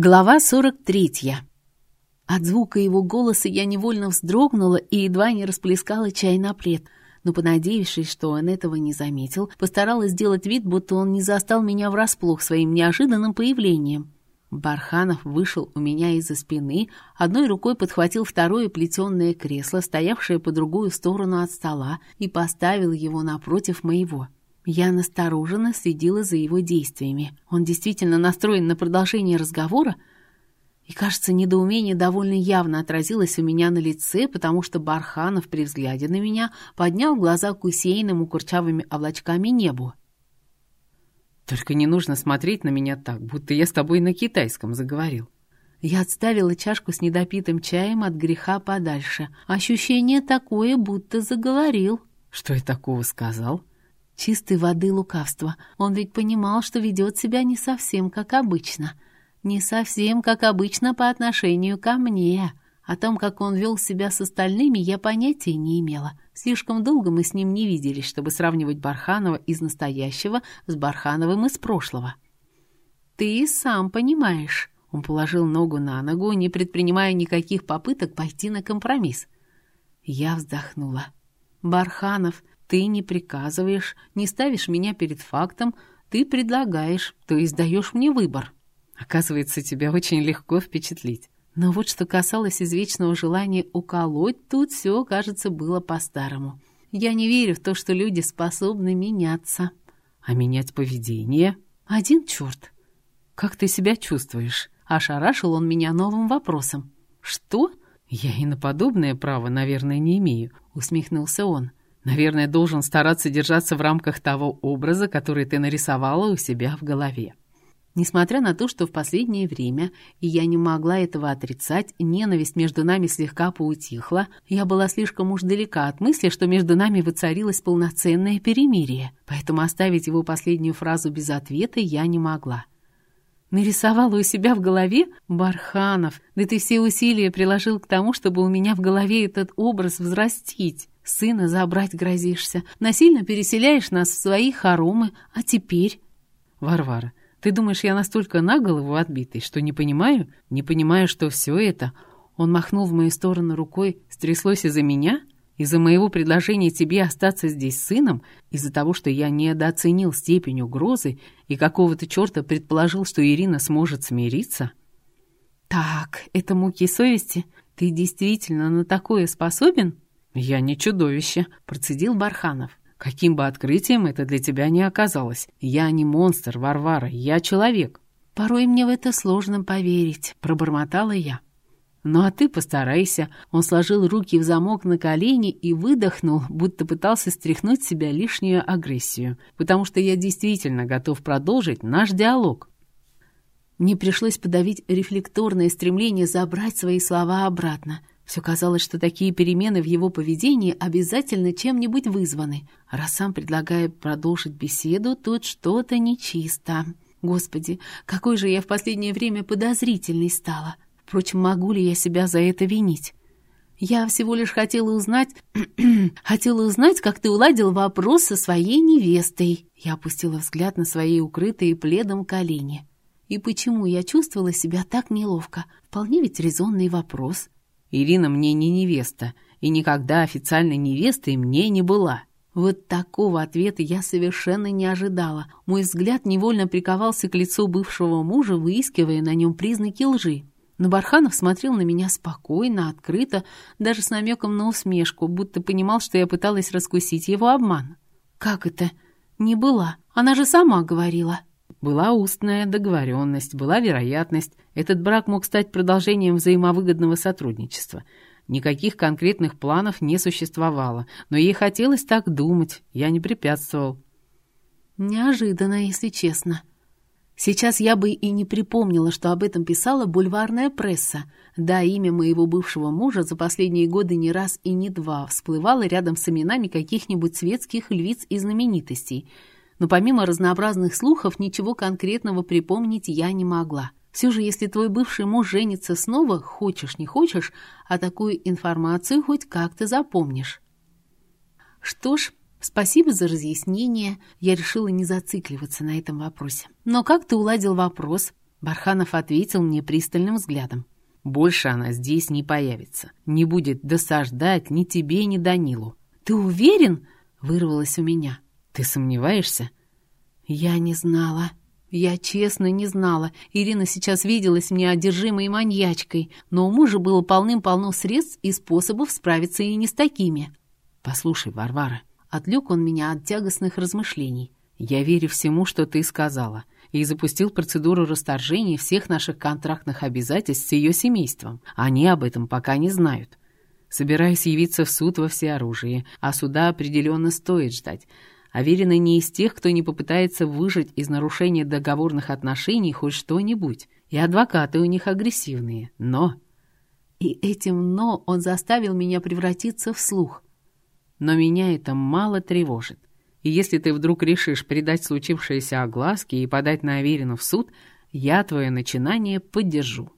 Глава 43. От звука его голоса я невольно вздрогнула и едва не расплескала чай на плед, но, понадеявшись, что он этого не заметил, постаралась сделать вид, будто он не застал меня врасплох своим неожиданным появлением. Барханов вышел у меня из-за спины, одной рукой подхватил второе плетеное кресло, стоявшее по другую сторону от стола, и поставил его напротив моего. Я настороженно следила за его действиями. Он действительно настроен на продолжение разговора? И, кажется, недоумение довольно явно отразилось у меня на лице, потому что Барханов при взгляде на меня поднял глаза к усеянному курчавыми облачками небу. «Только не нужно смотреть на меня так, будто я с тобой на китайском заговорил». Я отставила чашку с недопитым чаем от греха подальше. Ощущение такое, будто заговорил. «Что я такого сказал?» Чистой воды лукавства. Он ведь понимал, что ведет себя не совсем как обычно. Не совсем как обычно по отношению ко мне. О том, как он вел себя с остальными, я понятия не имела. Слишком долго мы с ним не виделись, чтобы сравнивать Барханова из настоящего с Бархановым из прошлого. «Ты сам понимаешь». Он положил ногу на ногу, не предпринимая никаких попыток пойти на компромисс. Я вздохнула. Барханов ты не приказываешь, не ставишь меня перед фактом, ты предлагаешь, то есть даешь мне выбор. Оказывается, тебя очень легко впечатлить. Но вот что касалось извечного желания уколоть, тут все, кажется, было по-старому. Я не верю в то, что люди способны меняться. А менять поведение? Один черт. Как ты себя чувствуешь? Ошарашил он меня новым вопросом. Что? Я и на подобное право, наверное, не имею, усмехнулся он. Наверное, должен стараться держаться в рамках того образа, который ты нарисовала у себя в голове. Несмотря на то, что в последнее время, и я не могла этого отрицать, ненависть между нами слегка поутихла, я была слишком уж далека от мысли, что между нами воцарилось полноценное перемирие, поэтому оставить его последнюю фразу без ответа я не могла. Нарисовала у себя в голове Барханов, да ты все усилия приложил к тому, чтобы у меня в голове этот образ взрастить. Сына забрать грозишься, насильно переселяешь нас в свои хоромы, а теперь... Варвара, ты думаешь, я настолько на голову отбитый, что не понимаю? Не понимаю, что все это... Он махнул в мою сторону рукой, стряслось из-за меня? Из-за моего предложения тебе остаться здесь сыном? Из-за того, что я недооценил степень угрозы и какого-то черта предположил, что Ирина сможет смириться? Так, это муки совести? Ты действительно на такое способен?» «Я не чудовище», — процедил Барханов. «Каким бы открытием это для тебя не оказалось, я не монстр, Варвара, я человек». «Порой мне в это сложно поверить», — пробормотала я. «Ну а ты постарайся». Он сложил руки в замок на колени и выдохнул, будто пытался стряхнуть с себя лишнюю агрессию, потому что я действительно готов продолжить наш диалог. Мне пришлось подавить рефлекторное стремление забрать свои слова обратно — все казалось, что такие перемены в его поведении обязательно чем-нибудь вызваны. Раз сам предлагает продолжить беседу, тут что-то нечисто. Господи, какой же я в последнее время подозрительной стала. Впрочем, могу ли я себя за это винить? Я всего лишь хотела узнать... хотела узнать, как ты уладил вопрос со своей невестой. Я опустила взгляд на свои укрытые пледом колени. И почему я чувствовала себя так неловко? Вполне ведь резонный вопрос. Ирина мне не невеста, и никогда официальной невестой мне не была. Вот такого ответа я совершенно не ожидала. Мой взгляд невольно приковался к лицу бывшего мужа, выискивая на нем признаки лжи. Но Барханов смотрел на меня спокойно, открыто, даже с намеком на усмешку, будто понимал, что я пыталась раскусить его обман. «Как это? Не была. Она же сама говорила». Была устная договоренность, была вероятность. Этот брак мог стать продолжением взаимовыгодного сотрудничества. Никаких конкретных планов не существовало, но ей хотелось так думать, я не препятствовал. Неожиданно, если честно. Сейчас я бы и не припомнила, что об этом писала бульварная пресса. Да, имя моего бывшего мужа за последние годы не раз и не два всплывало рядом с именами каких-нибудь светских львиц и знаменитостей — но помимо разнообразных слухов ничего конкретного припомнить я не могла. Все же, если твой бывший муж женится снова, хочешь не хочешь, а такую информацию хоть как-то запомнишь. Что ж, спасибо за разъяснение. Я решила не зацикливаться на этом вопросе. Но как ты уладил вопрос? Барханов ответил мне пристальным взглядом. «Больше она здесь не появится. Не будет досаждать ни тебе, ни Данилу». «Ты уверен?» — вырвалось у меня. «Ты сомневаешься?» «Я не знала. Я честно не знала. Ирина сейчас виделась мне одержимой маньячкой, но у мужа было полным-полно средств и способов справиться и не с такими». «Послушай, Варвара». Отвлек он меня от тягостных размышлений. «Я верю всему, что ты сказала и запустил процедуру расторжения всех наших контрактных обязательств с ее семейством. Они об этом пока не знают. Собираюсь явиться в суд во всеоружии, а суда определенно стоит ждать. Аверина не из тех, кто не попытается выжать из нарушения договорных отношений хоть что-нибудь. И адвокаты у них агрессивные. Но... И этим «но» он заставил меня превратиться в слух. Но меня это мало тревожит. И если ты вдруг решишь придать случившееся огласке и подать на Аверину в суд, я твое начинание поддержу.